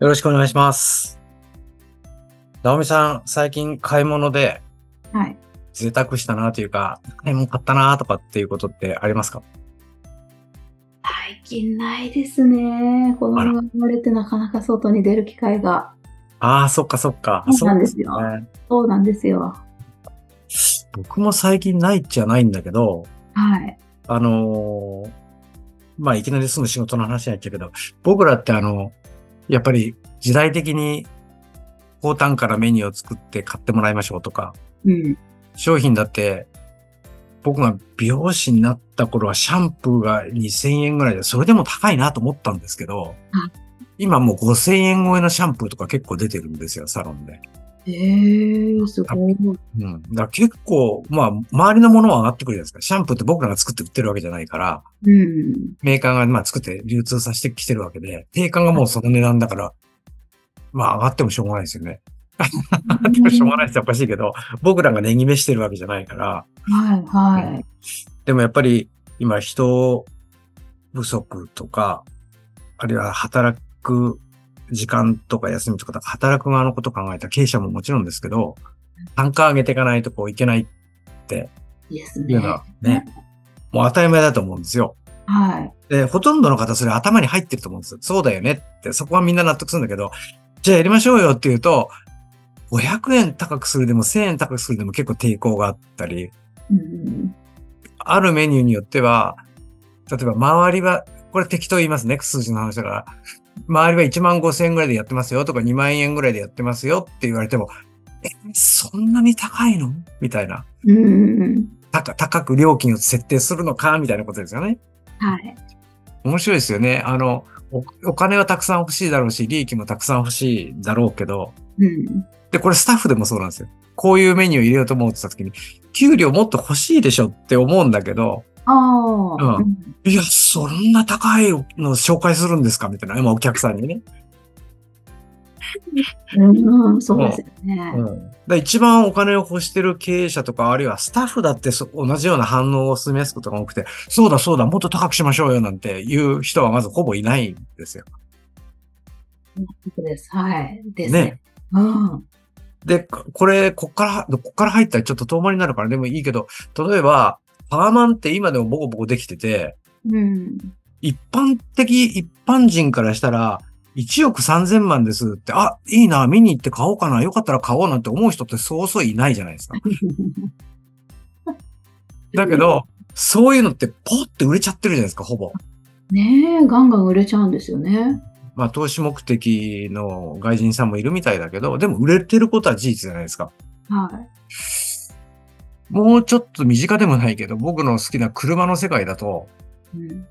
よろしくお願いします。直美さん、最近買い物ではい。贅沢したなというか、買い物買ったなとかっていうことってありますか？最近ないですね。子供が生まれてなかなか外に出る機会が。ああ、そっかそっか。そうなんですよねそうなんですよ。僕も最近ないっちゃないんだけど、はい。あのーまあ、いきなりすぐ仕事の話になっちゃうけど、僕らってあの、やっぱり時代的に高単価なメニューを作って買ってもらいましょうとか、うん。商品だって、僕が美容師になった頃はシャンプーが2000円ぐらいで、それでも高いなと思ったんですけどあ、今もう5000円超えのシャンプーとか結構出てるんですよ、サロンで。えー、すごい。うん。だ結構、まあ、周りのものは上がってくるじゃないですか。シャンプーって僕らが作って売ってるわけじゃないから、うん。メーカーがまあ作って流通させてきてるわけで、定価がもうその値段だから、まあ上がってもしょうがないですよね。上がってもしょうがないっておかしいけど、僕らが値決めしてるわけじゃないから、はい、はい。でもやっぱり今人不足とか、あるいは働く時間とか休みとか、働く側のことを考えた経営者ももちろんですけど、単価上げていかないとこういけないっていうの。はね、もう当たり前だと思うんですよ。はい。で、ほとんどの方それ頭に入ってると思うんですよ。そうだよねって、そこはみんな納得するんだけど、じゃあやりましょうよって言うと、500円高くするでも1000円高くするでも結構抵抗があったり、うん。あるメニューによっては、例えば周りは、これ適当言いますね、数字の話だから。周りは1万5千円ぐらいでやってますよとか2万円ぐらいでやってますよって言われても、え、そんなに高いの？みたいな。うん。高高く料金を設定するのか？みたいなことですよね。はい。面白いですよね。あの、おお金はたくさん欲しいだろうし、利益もたくさん欲しいだろうけど、うん。で、これスタッフでもそうなんですよ。こういうメニューを入れようと思ってた時に、給料もっと欲しいでしょって思うんだけど、ああ。ういや、そんな高いの紹介するんですか？みたいな、今お客さんにね。うん。うん。そうですよね。うん。で一番お金を欲してる経営者とか、あるいはスタッフだってそ同じような反応を示すことが多くて、そうだそうだ、もっと高くしましょうよなんていう人はまずほぼいないんですよ。そうです。はい。ですね。ね。うん。で、ここれ、こっから、こっから入ったらちょっと遠回りになるからでもいいけど、例えば、パワーマンって今でもボコボコできてて、うん。一般的、一般人からしたら、1億3000万ですって、あ、いいな、見に行って買おうかな、よかったら買おうなんて思う人ってそうそういないじゃないですか。だけど、そういうのってポッて売れちゃってるじゃないですか、ほぼ。ねえ、ガンガン売れちゃうんですよね。まあ、投資目的の外人さんもいるみたいだけど、でも売れてることは事実じゃないですか。はい。もうちょっと身近でもないけど、僕の好きな車の世界だと、うん。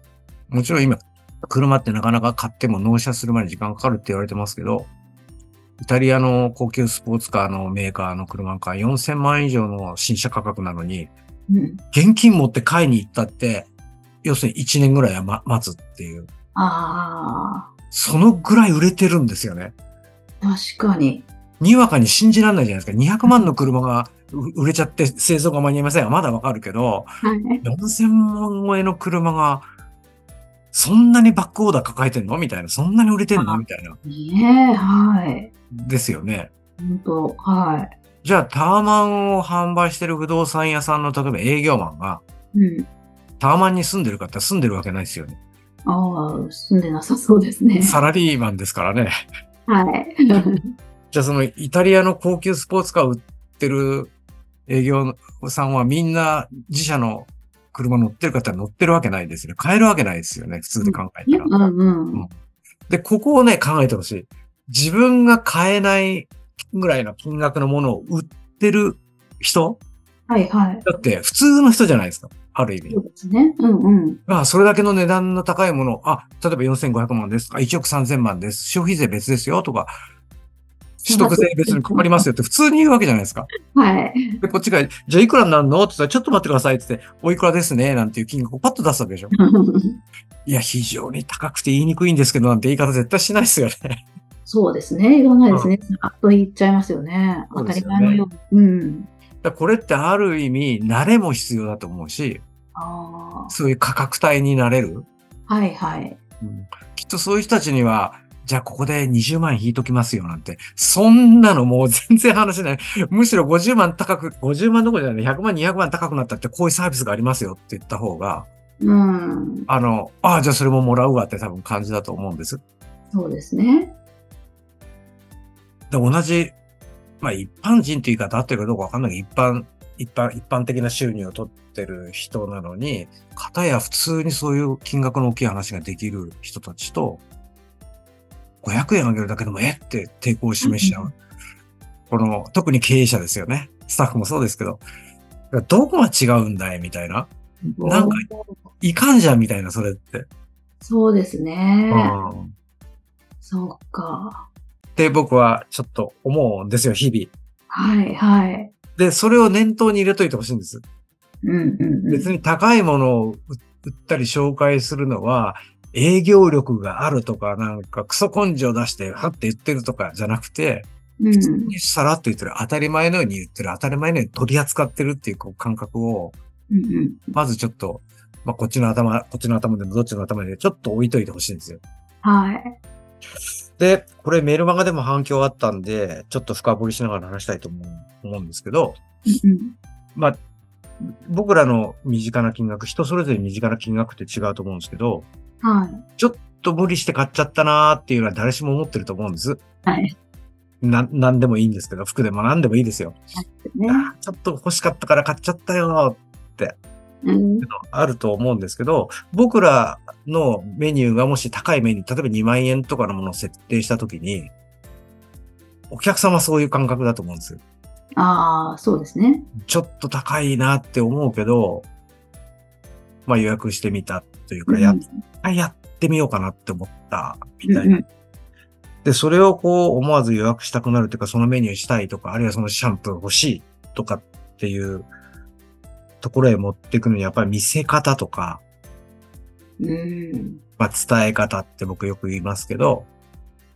もちろん今、車ってなかなか買っても納車するまで時間かかるって言われてますけど、イタリアの高級スポーツカーのメーカーの車が4000万以上の新車価格なのに、うん。現金持って買いに行ったって、要するに1年ぐらいは、ま、待つっていう。あそのぐらい売れてるんですよね。あ、確かに。にわかに信じられないじゃないですか。200万の車がう売れちゃって製造が間に合いませんはまだわかるけど、はい。4000万超えの車が、そんなにバックオーダー抱えてんの？みたいな。そんなに売れてんの？みたいな。ねえ、はい。ですよね。本当はい。じゃあ、タワマンを販売してる不動産屋さんの、例えば営業マンが、うん。タワマンに住んでる方住んでるわけないですよね。ああ、住んでなさそうですね。サラリーマンですからね。はい。じゃあ、そのイタリアの高級スポーツカー売ってる営業さんはみんな自社の車乗ってる方は乗ってるわけないですよね。買えるわけないですよね。普通で考えたら。うんうん。で、ここをね、考えてほしい。自分が買えないぐらいの金額のものを売ってる人はいはい。だって普通の人じゃないですか。ある意味そ。うですね。うんうん。まあ、それだけの値段の高いもの、あ、例えば4500万ですとか、1億3000万です。消費税別ですよとか、取得税別にかかりますよって普通に言うわけじゃないですか。はい。で、こっちが、じゃあいくらになるの？って言ったら、ちょっと待ってくださいって言って、おいくらですね？なんていう金額をパッと出すわけでしょ。いや、非常に高くて言いにくいんですけど、なんて言い方絶対しないですよね。そうですね。言わないですね。あっと言っちゃいますよね。当たり前のように。うん。だからこれってある意味、慣れも必要だと思うし、あそういう価格帯になれる。あ。はいはい。うんきっとそういう人たちには、じゃあここで20万引いときますよなんて、そんなのもう全然話しない。むしろ50万高く、50万どころじゃない、100万、200万高くなったってこういうサービスがありますよって言った方が、うん。あの、ああ、じゃあそれももらうわって多分感じだと思うんです。そうですね。で同じ、まあ一般人って言い方あってるかどうかわかんないけど、一般、一般、一般的な収入を取ってる人なのに、片や普通にそういう金額の大きい話ができる人たちと、500円あげるだけでもえって抵抗を示しちゃう。この、特に経営者ですよね。スタッフもそうですけど、どこが違うんだいみたいな。なんかいかんじゃんみたいな、それって。そうですね。うんそうか。って僕はちょっと思うんですよ、日々。はいはい。で、それを念頭に入れといてほしいんです。うんうんうん。別に高いものを売ったり紹介するのは、営業力があるとか、なんかクソ根性出して、はって言ってるとかじゃなくて、うん普通にさらっと言ってる、当たり前のように言ってる、当たり前のように取り扱ってるっていうこう感覚を。まずちょっと、まあ、こっちの頭、こっちの頭でもどっちの頭でちょっと置いといてほしいんですよ。はい。で、これメールマガでも反響あったんで、ちょっと深掘りしながら話したいと思う思うんですけど、うんうんまあ、僕らの身近な金額、人それぞれ身近な金額って違うと思うんですけど、はい。ちょっと無理して買っちゃったなーっていうのは誰しも思ってると思うんです。はい。な、なんでもいいんですけど、服でも何でもいいですよ。ね。あーちょっと欲しかったから買っちゃったようん。ーあると思うんですけど、僕らのメニューがもし高いメニュー、例えば2万円とかのものを設定したときに、お客様はそういう感覚だと思うんですよ。ああ、そうですね。ちょっと高いなって思うけど、まあ予約してみたというか、うんやっやってみようかなって思ったみたいな。うんうんで、それをこう思わず予約したくなるというか、そのメニューしたいとか、あるいはそのシャンプー欲しいとかっていうところへ持っていくのに、やっぱり見せ方とか、うん。まあ伝え方って僕よく言いますけど、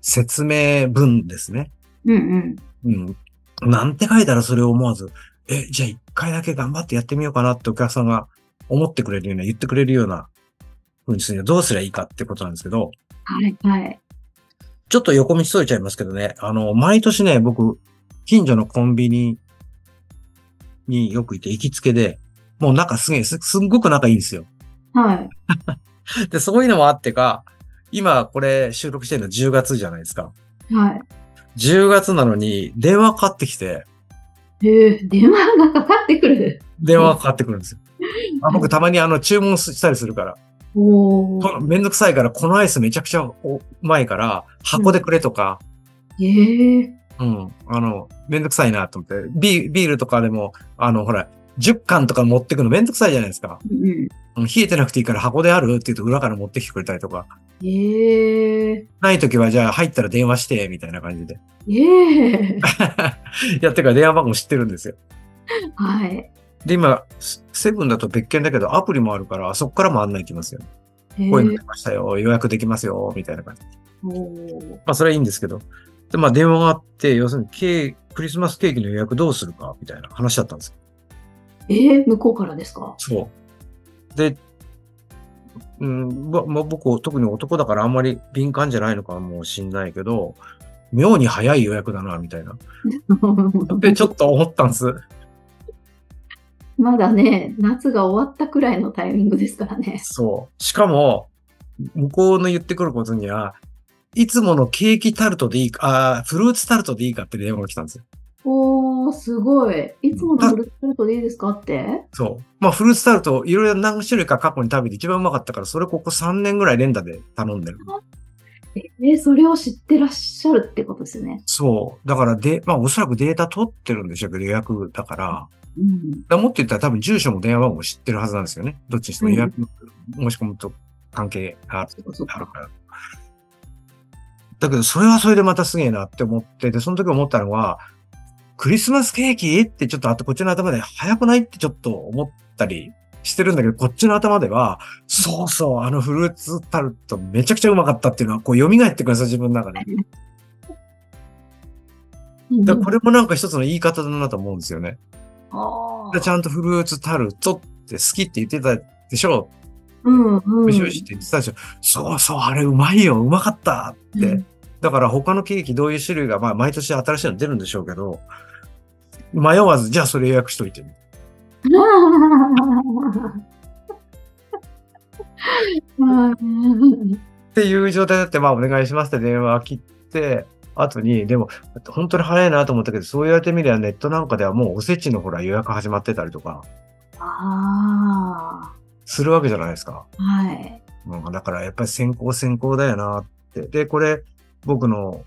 説明文ですね。うんうん。うん。なんて書いたらそれを思わず、え、じゃあ一回だけ頑張ってやってみようかなってお客さんが思ってくれるような、言ってくれるような風にするにはどうすりゃいいかってことなんですけど、はいはい。ちょっと横道それちゃいますけどね、あの、毎年ね、僕、近所のコンビニによく行って行きつけで、もう仲すげえ、す、すんごく仲いいんですよ。はい。で、そういうのもあってか、今これ収録してるの10月じゃないですか。は10月なのに電話かかってきて、い。へえ、電話がかかってくる。電話がかかってくるんですよ。あ僕たまにあの注文したりするから。めんどくさいから、このアイスめちゃくちゃおうまいから、箱でくれとか、へえ。うん、あの、めんどくさいなと思って、ビービールとかでも、あの、ほら、10缶とか持ってくのめんどくさいじゃないですか。うん。うん冷えてなくていいから箱であるって言うと裏から持ってきてくれたりとか。へえ。ない時はじゃあ入ったら電話して、みたいな感じで。ええ。やってから電話番号知ってるんですよ。はい。で、今、セセブンだと別件だけどアプリもあるから、そこからも案内来ますよ。こういうの出ましたよ、予約できますよ、みたいな感じ。まあ、それはいいんですけど。で、まあ、電話があって、要するにケクリスマスケーキの予約どうするか、みたいな話だったんですよ。ええ、向こうからですか？そう。で、うん、ま、まあ、僕、特に男だからあんまり敏感じゃないのかもしんないけど、妙に早い予約だな、みたいな。で、ちょっと思ったんです。まだね、夏が終わったくらいのタイミングですからね。そう。しかも、向こうの言ってくることには、いつものケーキタルトでいいか、あーフルーツタルトでいいかって電話が来たんですよ。おー、すごい。いつものフルーツタルトでいいですかって？そう。まあ、フルーツタルト、いろいろ何種類か過去に食べて一番うまかったから、それここ3年ぐらい連打で頼んでる。えー、それを知ってらっしゃるってことですね。そう。だからで、まあ、おそらくデータ取ってるんでしょうけど、予約だから、うん。だもっと言ったら多分住所も電話番号も知ってるはずなんですよね。どっちにしても予約申し込むと関係があるから。だけど、それはそれでまたすげえなって思って、で、その時思ったのは、クリスマスケーキってちょっとあとこっちの頭で早くないってちょっと思ったりしてるんだけど、こっちの頭では、そうそう、あのフルーツタルトめちゃくちゃうまかったっていうのは、こう蘇ってくるんですよ、自分の中で。だこれもなんか一つの言い方だなと思うんですよね。ちゃんとフルーツタルトって好きって言ってたでしょ？うんうん。美味しいって言ってたでしょ、そうそう、あれうまいよ、うまかったって。うんだから他のケーキどういう種類が、まあ毎年新しいの出るんでしょうけど、迷わず、じゃあそれ予約しといて。っていう状態だって、まあお願いしますって電話切って、後に、でも、本当に早いなと思ったけど、そう言われてみればネットなんかではもうおせちのほら予約始まってたりとか、あするわけじゃないですか。あ、はい。うん、だからやっぱり先行先行だよなって。で、これ、僕の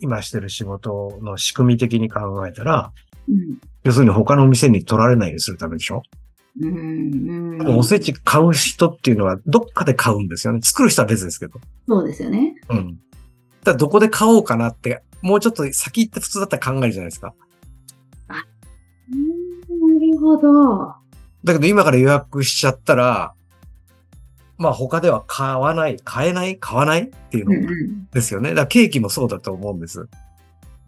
今してる仕事の仕組み的に考えたら、うん。要するに他の店に取られないようにするためでしょ、うんうん、おせち買う人っていうのはどっかで買うんですよね。作る人は別ですけど。そうですよね。うん。だどこで買おうかなって、もうちょっと先行って普通だったら考えるじゃないですか。うんなるほど。だけど今から予約しちゃったら、まあ他では買わない、買えない、買わないっていうのうんうん。ですよね。だからケーキもそうだと思うんです。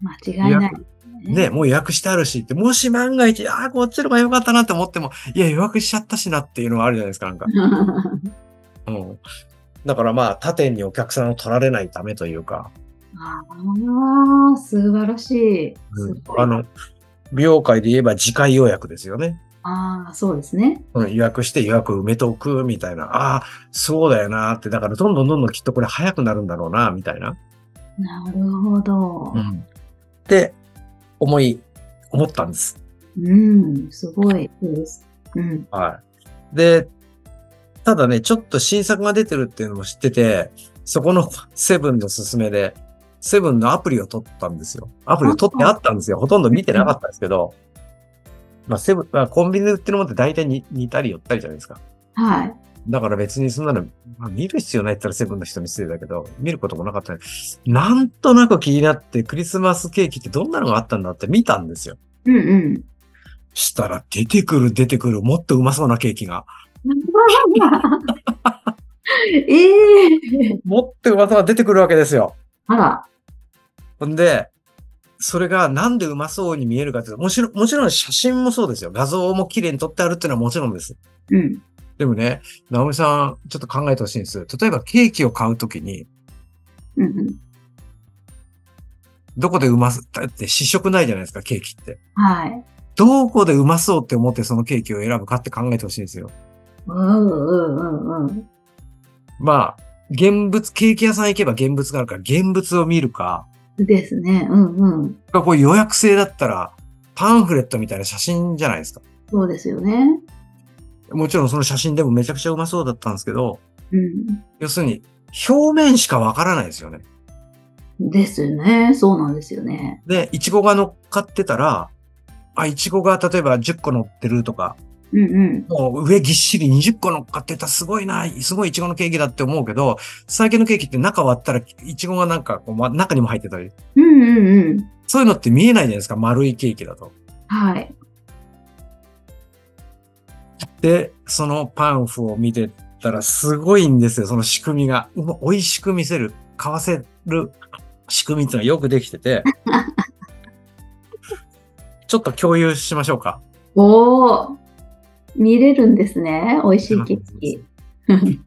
間違いない。ね、もう予約してあるしって、もし万が一、ああ、こっちの方が良かったなって思っても、いや、予約しちゃったしなっていうのはあるじゃないですか、なんか。うん。だからまあ、他店にお客さんを取られないためというか、ああ、素晴らしい。すごいあの、美容界で言えば次回予約ですよね。ああ、そうですね。うん、予約して予約埋めておくみたいな。ああ、そうだよなって。だからどんどんどんどんきっとこれ早くなるんだろうな、みたいな。なるほど。うん。って思い、思ったんです。うん、すごいです。うん。はい。で、ただね、ちょっと新作が出てるっていうのも知ってて、そこのセブンの勧めで、セブンのアプリを取ったんですよ。アプリを取ってあったんですよ。ほとんど見てなかったんですけど、まあ、セブン、まあ、コンビニで売ってるものって大体に似たり寄ったりじゃないですか。はい。だから別にそんなの、まあ、見る必要ないって言ったらセブンの人に失礼だけど、見ることもなかったね。なんとなく気になってクリスマスケーキってどんなのがあったんだって見たんですよ。うんうん。したら出てくる出てくるもっとうまそうなケーキが。ええもっとうまそうが出てくるわけですよ。あら。ほんで、それがなんでうまそうに見えるかっていうと、もちろん、もちろん写真もそうですよ。画像も綺麗に撮ってあるっていうのはもちろんです。うん。でもね、直美さん、ちょっと考えてほしいんです。例えばケーキを買うときに、うんうん。どこでうまそう、だって試食ないじゃないですか、ケーキって。はい。どこでうまそうって思ってそのケーキを選ぶかって考えてほしいんですよ。うんうんうんうん。まあ、現物、ケーキ屋さん行けば現物があるから、現物を見るか、ですね。うんうん。こう予約制だったら、パンフレットみたいな写真じゃないですか。そうですよね。もちろんその写真でもめちゃくちゃうまそうだったんですけど、うん。要するに、表面しかわからないですよね。ですよね。そうなんですよね。で、イチゴが乗っかってたら、あ、イチゴが例えば10個乗ってるとか、うんうん。もう上ぎっしり20個乗っかってたすごいな、すごいイチゴのケーキだって思うけど、最近のケーキって中割ったらイチゴがなんかこう、ま、中にも入ってたり、うんうんうん。そういうのって見えないじゃないですか、丸いケーキだと。はい。で、そのパンフを見てたらすごいんですよ、その仕組みが。美味しく見せる、買わせる仕組みっていうのがよくできてて、ちょっと共有しましょうか。おー。見れるんですね。美味しいケーキ。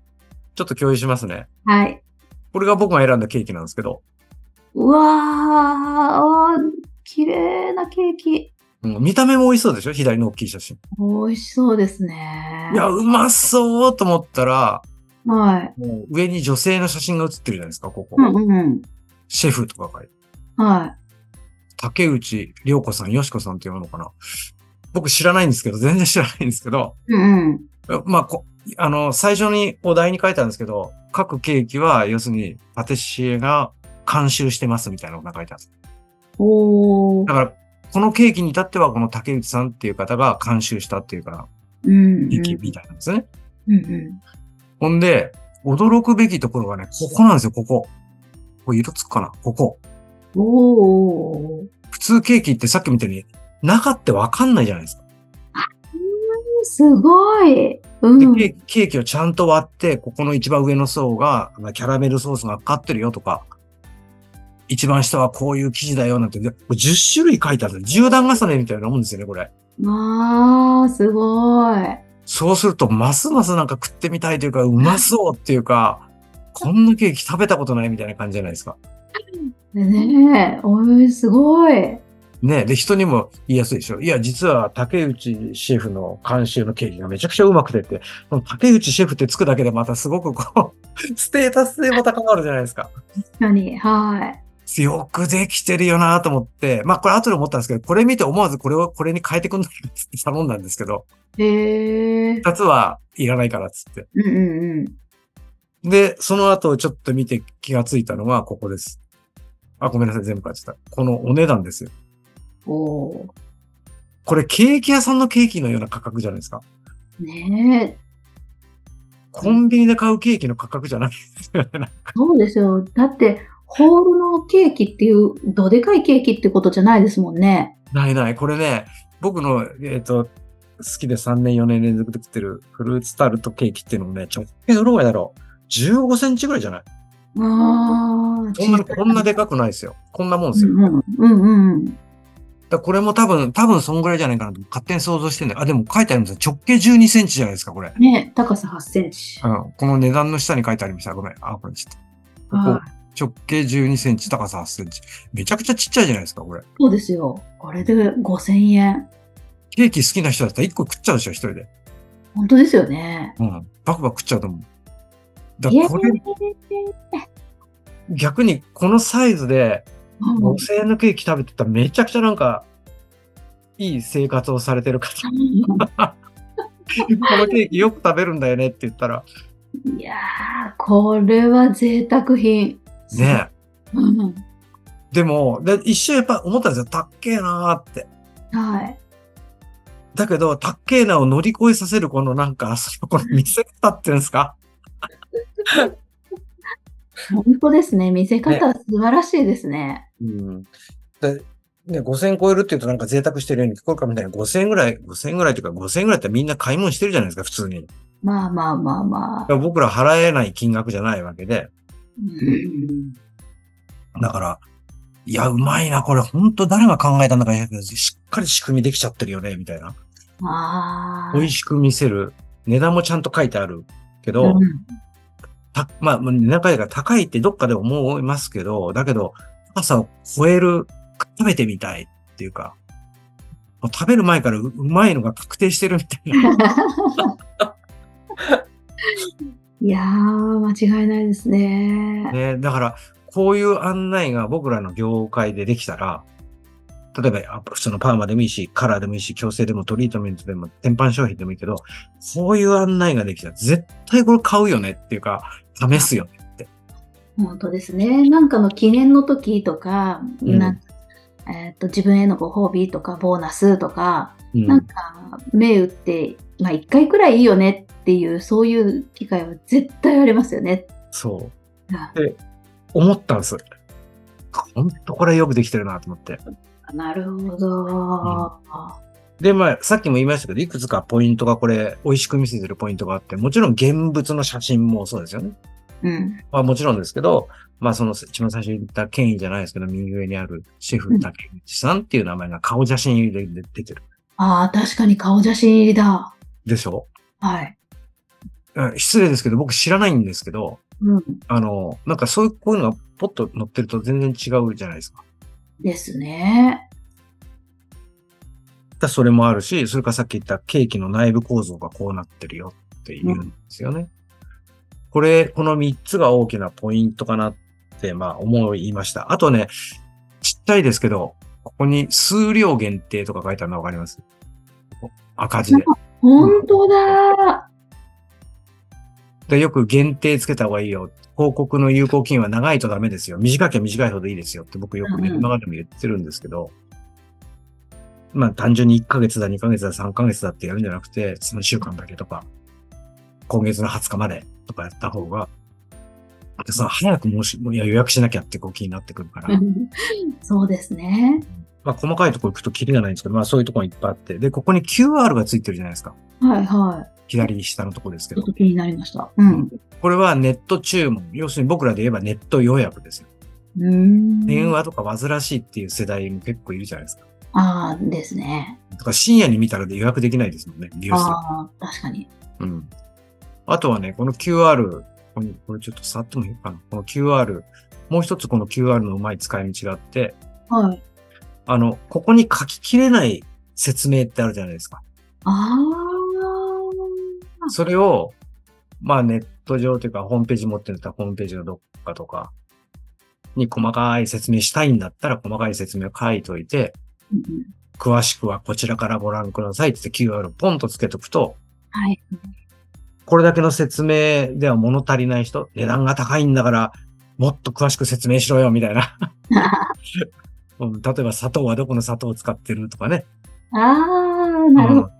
ちょっと共有しますね。はい。これが僕が選んだケーキなんですけど、うわー、綺麗なケーキ。うん見た目も美味しそうでしょ？左の大きい写真。美味しそうですね。いや、うまそうと思ったら、はい。もう上に女性の写真が写ってるじゃないですか、ここ。うんうん。シェフとか書いて。は竹内涼子さん、よしこさんっていうのかな？僕知らないんですけど、全然知らないんですけど、い。うんうん。まあ、こあの、最初にお題に書いたんですけど、各ケーキは、要するに、パティシエが監修してますみたいなのが書いてあるんです。おーだ。から、このケーキに至ってはこの竹内さんっていう方が監修したっていうか、うん。ケーキみたいなんですね。うんうん。ほんで、驚くべきところがね、ここなんですよ、ここ。これ色つくかな？ここ。おー。普通ケーキってさっきみたいに、中ってわかんないじゃないですか。すごい。うん。でケーキケーキをちゃんと割って、ここの一番上の層が、まあキャラメルソースがかかってるよとか、一番下はこういう生地だよなんて、でこれ10種類書いてあるんですよ。10段重ねみたいなもんですよね、これ。あー、すごい。そうすると、ますますなんか食ってみたいというか、うまそうっていうか、こんなケーキ食べたことないみたいな感じじゃないですか。ねえ、おい、すごい。ねで、人にも言いやすいでしょ。いや、実は竹内シェフの監修のケーキがめちゃくちゃうまくてって、この竹内シェフってつくだけでまたすごくこう、ステータス性も高まるじゃないですか。確かに、はい。よくできてるよなと思って、まあこれ後で思ったんですけど、これ見て思わずこれをこれに変えてくんないかっつって頼んだんですけど、へえ。二つはいらないからっつって。うんうんうん。で、その後ちょっと見て気がついたのがここです。あ、ごめんなさい、全部書いてた。このお値段ですよ。おー。これケーキ屋さんのケーキのような価格じゃないですか？ねえ、コンビニで買うケーキの価格じゃないですよね。そうですよ。だって、ホールのケーキっていう、どでかいケーキってことじゃないですもんね。ないない。これね、僕の、えっ、と、好きで3年4年連続で食ってるフルーツタルトケーキっていうのもね、直径どのぐらいだろう ?15 センチぐらいじゃない？ああ、そんな、こんなでかくないですよ。こんなもんですよ。うんうん、うんうん。だこれも多分、多分そんぐらいじゃないかなと勝手に想像してんだよ。あ、でも書いてありますよ。直径12センチじゃないですか、これ。ね高さ8センチ。うん。この値段の下に書いてありました。ごめん。あ、これちょっと。ここはい。直径12センチ、高さ8センチ。めちゃくちゃちっちゃいじゃないですか、これ。そうですよ。これで5000円。ケーキ好きな人だったら1個食っちゃうでしょ、一人で。本当ですよね。うん。バクバク食っちゃうと思う。だこれ、逆にこのサイズでうん5000円のケーキ食べてたらめちゃくちゃなんか、いい生活をされてる方。このケーキよく食べるんだよねって言ったら、いやー、これは贅沢品。ねうん。でも、で一瞬やっぱ思ったんですよ。たっけえなーって。はい。だけど、たっけえなを乗り越えさせるこのなんか、そのこの見せ方っていうんですか？本当ですね。見せ方素晴らしいですね。うん。で、ね、5000円超えるって言うとなんか贅沢してるように聞こえるかみたいな。5000円ぐらい、5000円ぐらいっていうか5000円ぐらいってみんな買い物してるじゃないですか、普通に。まあまあまあまあ。僕ら払えない金額じゃないわけで。うんだから、いや、うまいな、これ、本当誰が考えたんだか、しっかり仕組みできちゃってるよね、みたいな。ああ。美味しく見せる。値段もちゃんと書いてあるけど、うんたまあ、まあ値段が高いってどっかで思いますけど、だけど、高さを超える、食べてみたいっていうか、もう食べる前からううまいのが確定してるみたいな。いやー、間違いないですね。ね、だから、こういう案内が僕らの業界でできたら、例えば、あ普通のパーマでもいいし、カラーでもいいし、矯正でもトリートメントでも、天板商品でもいいけど、こういう案内ができたら、絶対これ買うよねっていうか、試すよねって。本当ですね。なんかの記念の時とか、うんなんかえっと自分へのご褒美とか、ボーナスとか、うんなんか、目打って、まあ一回くらいいいよねっていう、そういう機会は絶対ありますよね。そう。あで、思ったんです。本当これよくできてるなと思って。なるほど。で、まあ、さっきも言いましたけど、いくつかポイントがこれ、美味しく見せてるポイントがあって、もちろん現物の写真もそうですよね。うん。まあもちろんですけど、まあその一番最初に言った権威じゃないですけど、右上にあるシェフ竹内さんっていう名前が顔写真入りで出てる。ああ、確かに顔写真入りだ。でしょ？はい。うん失礼ですけど、僕知らないんですけど、うん。あの、なんかそういう、こういうのがポッと載ってると全然違うじゃないですか。ですね。だそれもあるし、それからさっき言ったケーキの内部構造がこうなってるよっていうんですよね。これ、この3つが大きなポイントかなって、まあ思いました。あとね、ちっちゃいですけど、ここに数量限定とか書いてあるのわかります？赤字で。本当だ。でよく限定つけた方がいいよ。広告の有効期限は長いとダメですよ。短きゃ短いほどいいですよって僕よくね、今までも言ってるんですけど、まあ単純に1ヶ月だ、2ヶ月だ、3ヶ月だってやるんじゃなくて、3週間だけとか、今月の20日までとかやった方が、でその早くもし、もういや予約しなきゃってこう気になってくるから、そうですね。まあ細かいところ行くとキリがないんですけど、まあそういうところいっぱいあって、で、ここに QR がついてるじゃないですか。はいは左下のところですけい。ちょどっ。と気になりました。うん。これはネット注文。要するに僕らで言えばネット予約ですよ。うーん。電話とか煩わしいっていう世代も結構いるじゃないですか。ああ、ですね。だから深夜に見たらで予約できないですもんね、美容室で。ああ、確かに。うん。あとはね、この QR、これこれちょっと触ってもいいかな。この QR、もう一つこの QR のうまい使い道があって、はい。あの、ここに書ききれない説明ってあるじゃないですか。あそれを、まあネット上というかホームページ持ってるんだったらホームページのどっかとかに細かい説明したいんだったら細かい説明を書いといて、詳しくはこちらからご覧くださいって言って QR をポンとつけとくと、はい。これだけの説明では物足りない人、値段が高いんだから、もっと詳しく説明しろよ、みたいな。うん例えば砂糖はどこの砂糖を使ってるとかね。ああ、なるほど。うん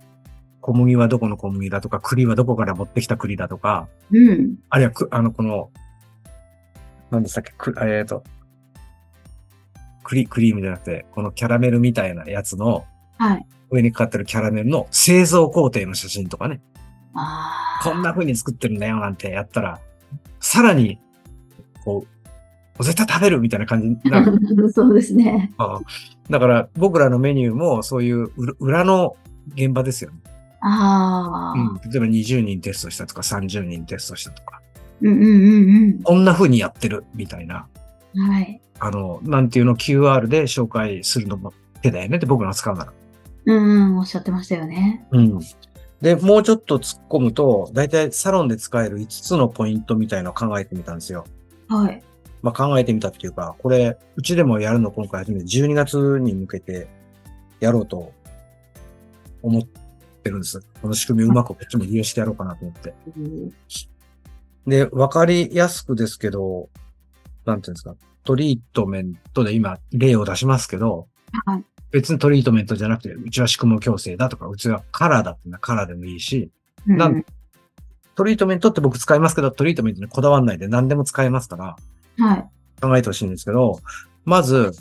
小麦はどこの小麦だとか、栗はどこから持ってきた栗だとか、うん。あるいはく、あの、この、何でしたっけ、くえっ、と、クリ、クリームじゃなくて、このキャラメルみたいなやつのはい。上にかかってるキャラメルの製造工程の写真とかね。こんな風に作ってるんだよなんてやったら、さらに、こう、絶対食べるみたいな感じになる。そうですね。だから僕らのメニューもそういう裏裏の現場ですよね。ああ。うん、例えば20人テストしたとか30人テストしたとか、うんうんうんこんな風にやってるみたいな、うん。はい。あの、なんていうのを QR で紹介するのも手だよねって僕らが使うなら。うんうん、おっしゃってましたよね。うん。で、もうちょっと突っ込むと、だいたいサロンで使える5つのポイントみたいのを考えてみたんですよ。はい。まあ、考えてみたっていうか、これ、うちでもやるの今回初めて12月に向けてやろうと思ってるんです。この仕組みをうまくこっちも利用してやろうかなと思って。うんで、わかりやすくですけど、なんていうんですか、トリートメントで今例を出しますけど、はい。別にトリートメントじゃなくて、うちは宿毛矯正だとか、うちはカラーだっていうのはカラーでもいいし、うんなんトリートメントって僕使いますけど、トリートメントにこだわんないで何でも使えますから、はい。考えてほしいんですけど、まず、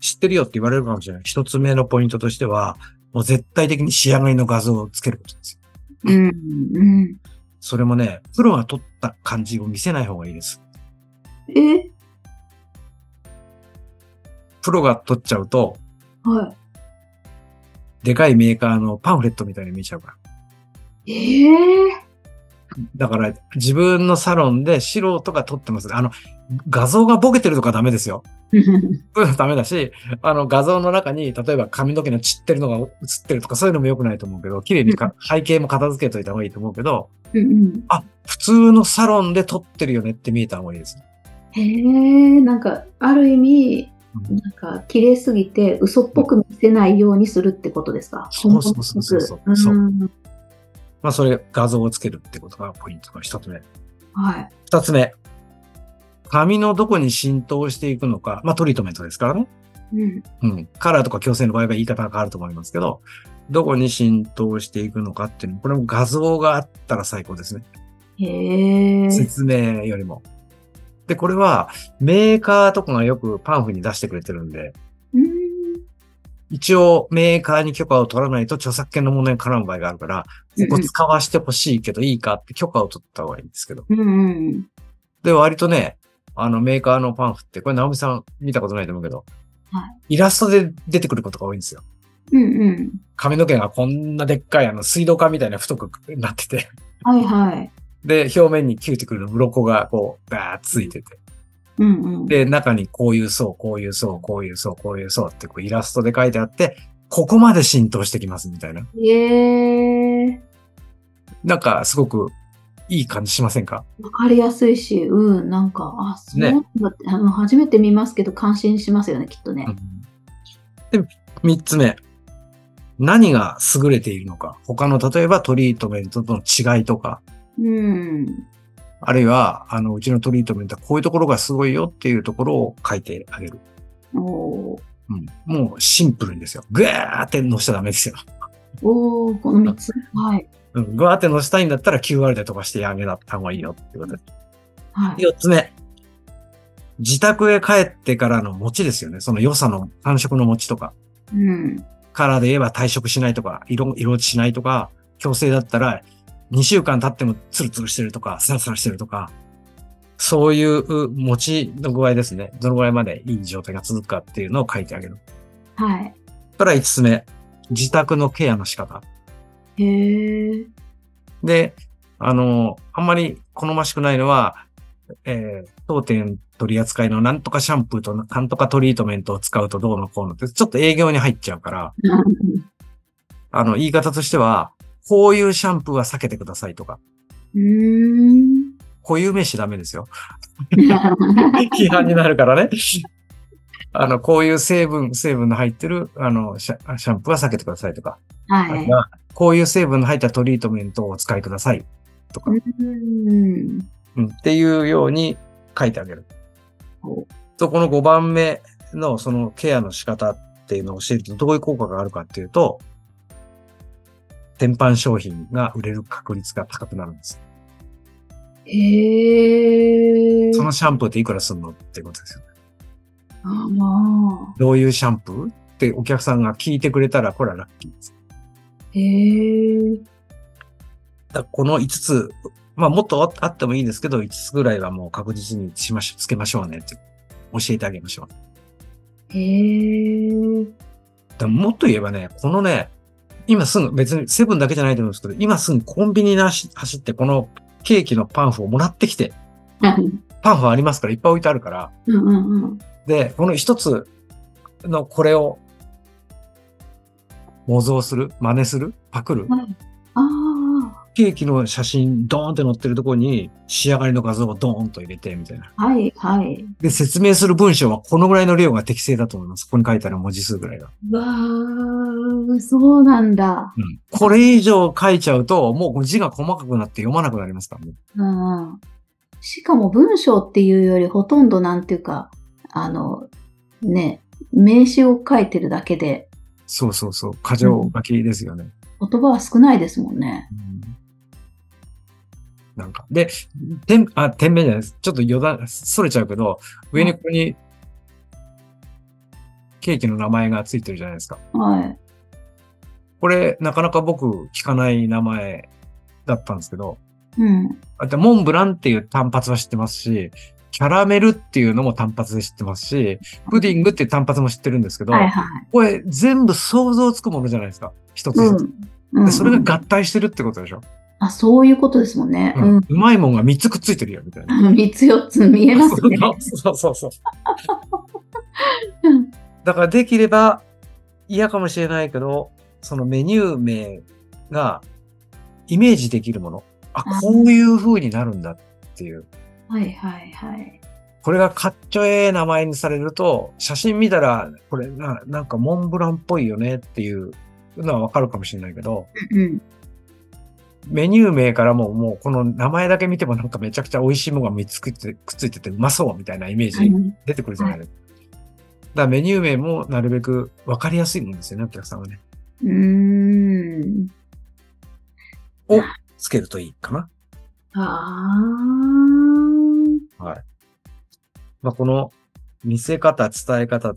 知ってるよって言われるかもしれない。一つ目のポイントとしては、もう絶対的に仕上がりの画像をつけることですよ。うんうん。それもね、プロが撮った感じを見せない方がいいです。え？プロが撮っちゃうと、はでかいメーカーのパンフレットみたいに見えちゃうから。い。ええだから、自分のサロンで素人が撮ってます。あの、画像がボケてるとかダメですよ。そういうのダメだし、あの画像の中に、例えば髪の毛の散ってるのが映ってるとかそういうのも良くないと思うけど、綺麗にか背景も片付けといた方がいいと思うけど、うんうんあ、普通のサロンで撮ってるよねって見えた方がいいです。へえ、なんか、ある意味、うんなんか、綺麗すぎて、嘘っぽく見せないようにするってことですか？そうそうそうそうそうそううんまあ、それ、画像をつけるってことがポイントの一つ目。はい。二つ目。髪のどこに浸透していくのか。まあ、トリートメントですからね。うん。うん。カラーとか矯正の場合は言い方が変わると思いますけど、どこに浸透していくのかっていうの、これも画像があったら最高ですね。へえ。説明よりも。で、これはメーカーとかがよくパンフに出してくれてるんで、うん。一応メーカーに許可を取らないと著作権の問題に絡む場合があるから、ここ使わしてほしいけどいいかって許可を取った方がいいんですけど。うんうん。で、割とね、あのメーカーのパンフって、これ直美さん見たことないと思うけど、はイラストで出てくることが多いんですよ。うんうん。髪の毛がこんなでっかいあの水道管みたいな太くなってて、はいはい。で、表面にキューティクルの鱗がこう、バーッついてて、うんうん。で、中にこういう層、こういう層、こういう層、こういう層ってこうイラストで書いてあって、ここまで浸透してきますみたいな。へえ。なんかすごくいい感じしませんか？わかりやすいし、うん、なんか、あ、そうねなんだって、あの、初めて見ますけど、感心しますよね、きっとね。で、三つ目。何が優れているのか。他の、例えばトリートメントとの違いとか、うん。あるいは、あの、うちのトリートメントはこういうところがすごいよっていうところを書いてあげる。おーうん。もうシンプルにですよ。ぐーって乗せちゃダメですよ。おー、この3つ。はい。うん。ぐわーって乗せたいんだったら QR で飛ばしてやめた方がいいよってことです。はい。四つ目。自宅へ帰ってからの餅ですよね。その良さの感触の餅とか。うん。からで言えば退職しないとか、色、色落ちしないとか、強制だったら2週間経ってもツルツルしてるとか、サラサラしてるとか、そういう餅の具合ですね。どのぐらいまでいい状態が続くかっていうのを書いてあげる。はい。から5つ目。自宅のケアの仕方。へー。で、あの、あんまり好ましくないのは、えー、当店取り扱いのなんとかシャンプーとなんとかトリートメントを使うとどうのこうのって、ちょっと営業に入っちゃうから、あの、言い方としては、こういうシャンプーは避けてくださいとか、うーん。固有名詞ダメですよ。批判になるからね。あの、こういう成分、成分の入ってる、あの、シャシャンプーは避けてくださいとか、はい。こういう成分の入ったトリートメントをお使いくださいとか、うーん。うんっていうように書いてあげるほ。と、この5番目のそのケアの仕方っていうのを教えるとどういう効果があるかっていうと、天板商品が売れる確率が高くなるんです。へー。そのシャンプーっていくらすんのってことですよね。あまどういうシャンプーってお客さんが聞いてくれたら、これはラッキーです。あ。へー。だこの5つ、まあもっとあってもいいですけど、5つぐらいはもう確実にしましょう、つけましょうねって教えてあげましょう。へー。だもっと言えばね、このね、今すぐ別にセブンだけじゃないと思うんですけど、今すぐコンビニに走走ってこのケーキのパンフをもらってきて、パンフありますからいっぱい置いてあるから、うんうんうん。で、この一つのこれを模造する真似するパクるはい。あケーキの写真ドーンって載ってるところに仕上がりの画像をドーンと入れてみたいな。あ。はいはい。で、説明する文章はこのぐらいの量が適正だと思います。ここに書いてある文字数ぐらいが。うわー、そうなんだ。うん。これ以上書いちゃうと、もう字が細かくなって読まなくなりますからね。うんうん。しかも文章っていうよりほとんどなんていうか、あの、ね、名詞を書いてるだけで、そうそうそう。過剰書きですよね。言葉は少ないですもんね。うんなんか。で、点、あ、点面じゃないです。ちょっと余談、それちゃうけど、上にここに、ケーキの名前がついてるじゃないですか。はい。これ、なかなか僕、聞かない名前だったんですけど、うん。あと、モンブランっていう単発は知ってますし、キャラメルっていうのも単発で知ってますし、プディングっていう単発も知ってるんですけど、はいはい。これ全部想像つくものじゃないですか。一つうずつ。ん。うんでそれが合体してるってことでしょ。あ、そういうことですもんね。ううんん。うまいもんが3つくっついてるよ、みたいな。三つ四つ見えますね。そうそうそう。うんだからできれば嫌かもしれないけど、そのメニュー名がイメージできるもの。あ、あこういう風になるんだっていう。はいはいはい。これがかっちょええ名前にされると、写真見たら、これな、なんかモンブランっぽいよねっていうのはわかるかもしれないけど、うん。メニュー名からももうこの名前だけ見てもなんかめちゃくちゃ美味しいものが3つくっつくっついててうまそうみたいなイメージ出てくるじゃないですか。だからメニュー名もなるべくわかりやすいもんですよね、お客さんはね。うーん。をつけるといいかな。ああ。はい。まあ、この見せ方、伝え方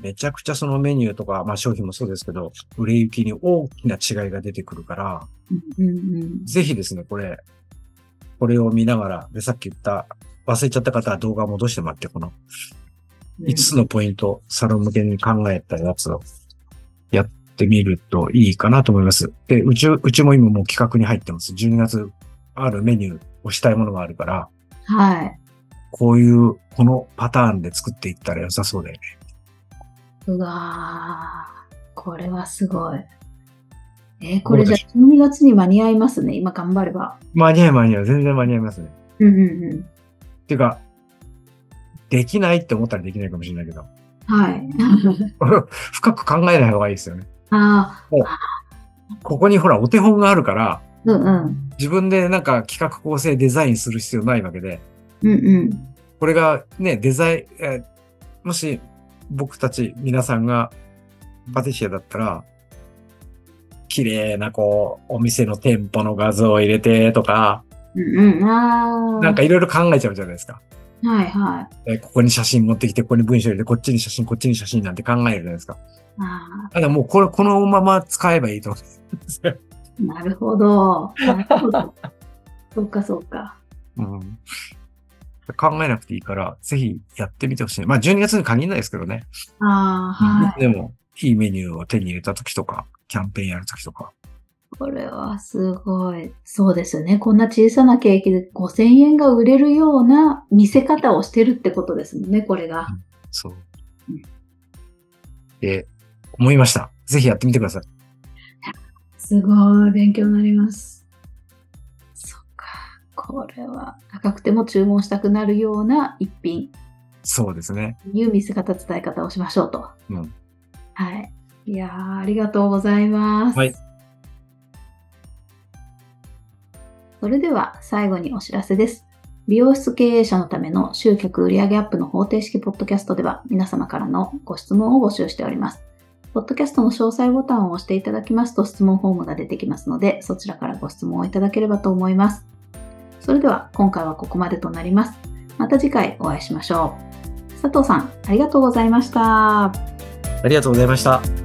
めちゃくちゃそのメニューとか、まあ商品もそうですけど、売れ行きに大きな違いが出てくるから、うんうんぜひですね、これ、これを見ながら、で、さっき言った、忘れちゃった方は動画戻してもらって、このうん。5つのポイント、サロン向けに考えたやつをやってみるといいかなと思います。で、うち、うちも今もう企画に入ってます。12月あるメニューをしたいものがあるから、はい。こういう、このパターンで作っていったら良さそうだよね。うわーこれはすごい。えーこれじゃあ12月に間に合いますね。今頑張れば。間に合い間に合い、全然間に合いますね。うんうんうん。っていうか、できないって思ったらできないかもしれないけど、はい。深く考えない方がいいですよね。あここにほら、お手本があるから、あ、うんうん。自分でなんか企画構成デザインする必要ないわけで、うんうん。これがね、デザイン、えーもし僕たち皆さんがパティシエだったら、綺麗なこう、お店の店舗の画像を入れてとか、うんうん。ああ。なんかいろいろ考えちゃうじゃないですか。はいはえここに写真持ってきて、ここに文章入れて、こっちに写真、こっちに写真なんて考えるじゃないですか。い。あただもうこれ、このまま使えばいいと思うんですよ。あ、なるほど。なるほど。そうかそうか。うん。考えなくていいから、ぜひやってみてほしい。まあ12月に限らないですけどね。ああ、はい。でも、いいメニューを手に入れた時とか、キャンペーンやる時とか。これはすごい。そうですよね。こんな小さなケーキで5000円が売れるような見せ方をしてるってことですもんね、これが。そううん。で、思いました。ぜひやってみてください。すごい、勉強になります。これは高くても注文したくなるような一品、そうですね。いう見せ方、伝え方をしましょうと。うん。はい。いやー、ありがとうございます。はい。それでは最後にお知らせです。美容室経営者のための集客売上アップの方程式ポッドキャストでは皆様からのご質問を募集しております。ポッドキャストの詳細ボタンを押していただきますと質問フォームが出てきますので、そちらからご質問をいただければと思います。それでは今回はここまでとなります。また次回お会いしましょう。佐藤さん、ありがとうございました。ありがとうございました。